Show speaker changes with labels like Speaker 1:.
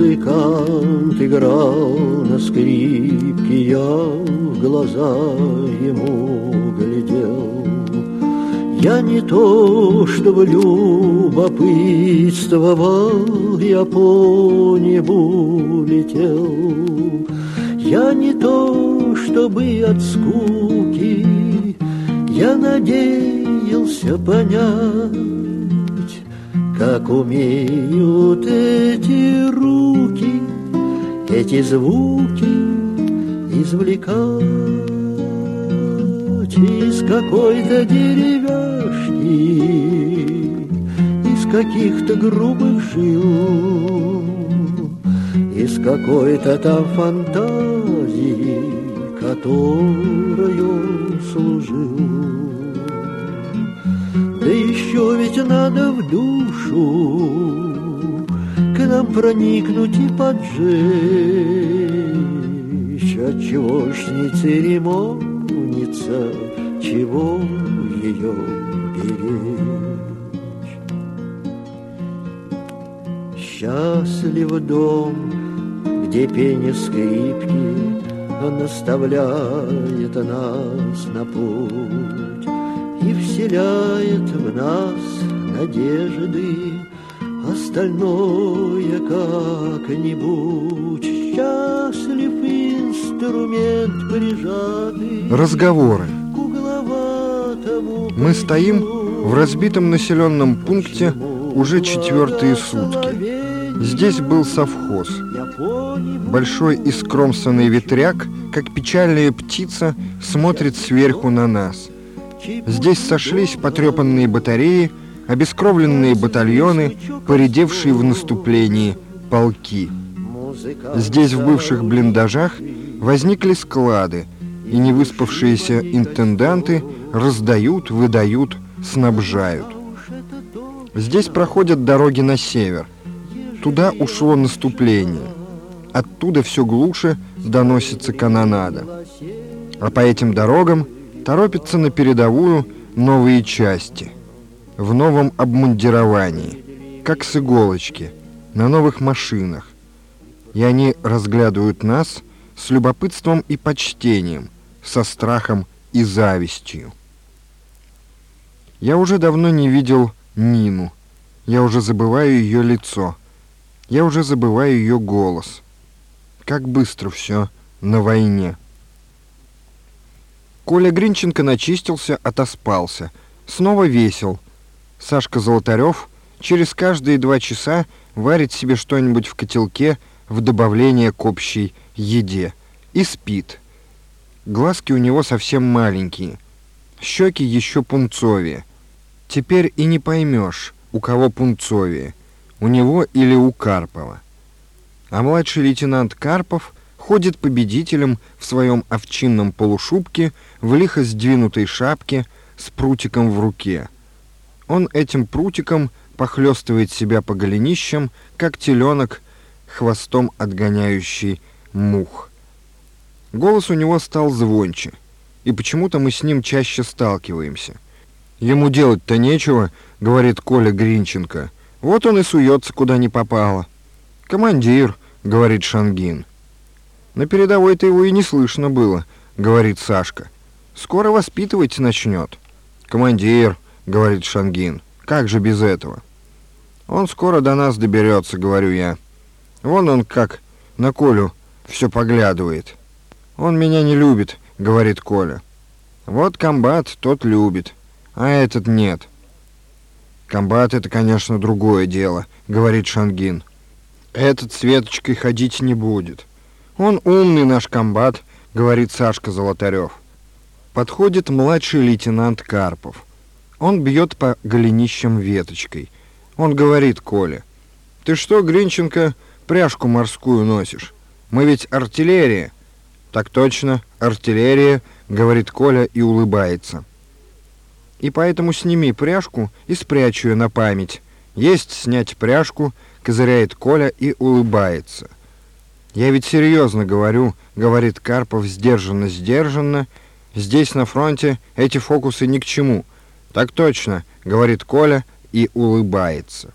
Speaker 1: музыкант играл на скрипке, я в глаза ему глядел. Я не то, чтобы любопытствовал, я по небу летел. Я не то, чтобы от скуки, я надеялся понять, как умеют эти руки, эти звуки извлекать из какой-то деревяшки, из каких-то грубых жил, из какой-то там фантазии, которой служил. Да еще ведь надо в душу нам проникнуть и поджечь. Отчего ж не церемониться Чего ее беречь. Счастлив дом, где пение скрипки Наставляет нас на путь и вселяет в нас надежды, Остальное как-нибудь. Счастлив инструмент прижатый.
Speaker 2: Разговоры. Мы стоим в разбитом населенном пункте уже четвертые сутки. Здесь был совхоз. Большой искромсанный ветряк, как печальная птица, смотрит сверху на нас – Здесь сошлись потрепанные батареи, обескровленные батальоны, поредевшие в наступлении полки. Здесь в бывших блиндажах возникли склады, и невыспавшиеся интенданты раздают, выдают, снабжают. Здесь проходят дороги на север. Туда ушло наступление. Оттуда все глуше доносится канонада. А по этим дорогам Торопятся на передовую новые части, в новом обмундировании, как с иголочки, на новых машинах. И они разглядывают нас с любопытством и почтением, со страхом и завистью. Я уже давно не видел Нину. Я уже забываю ее лицо. Я уже забываю ее голос. Как быстро все на войне. Коля Гринченко начистился, отоспался. Снова весел. Сашка Золотарев через каждые два часа варит себе что-нибудь в котелке в добавление к общей еде. И спит. Глазки у него совсем маленькие. Щеки еще пунцовее. Теперь и не поймешь, у кого пунцовее, у него или у Карпова. А младший лейтенант Карпов ходит победителем в своем овчинном полушубке, в лихо сдвинутой шапке, с прутиком в руке. Он этим прутиком похлестывает себя по голенищам, как теленок, хвостом отгоняющий мух. Голос у него стал звонче, и почему-то мы с ним чаще сталкиваемся. «Ему делать-то нечего», — говорит Коля Гринченко. «Вот он и суется, куда не попало». «Командир», — говорит Шангин. На передовой-то его и не слышно было, говорит Сашка. Скоро воспитывать начнет. Командир, говорит Шангин. Как же без этого? Он скоро до нас доберется, говорю я. Вон он как на Колю все поглядывает. Он меня не любит, говорит Коля. Вот комбат тот любит, а этот нет. Комбат это, конечно, другое дело, говорит Шангин. Этот с веточкой ходить не будет. «Он умный наш комбат», — говорит Сашка Золотарев. Подходит младший лейтенант Карпов. Он бьет по голенищам веточкой. Он говорит Коле, «Ты что, Гринченко, пряжку морскую носишь? Мы ведь артиллерия». «Так точно, артиллерия», — говорит Коля и улыбается. «И поэтому сними пряжку и спрячь ее на память. Есть снять пряжку», — козыряет Коля и улыбается. «Я ведь серьезно говорю», — говорит Карпов сдержанно-сдержанно. «Здесь, на фронте, эти фокусы ни к чему». «Так точно», — говорит Коля и улыбается.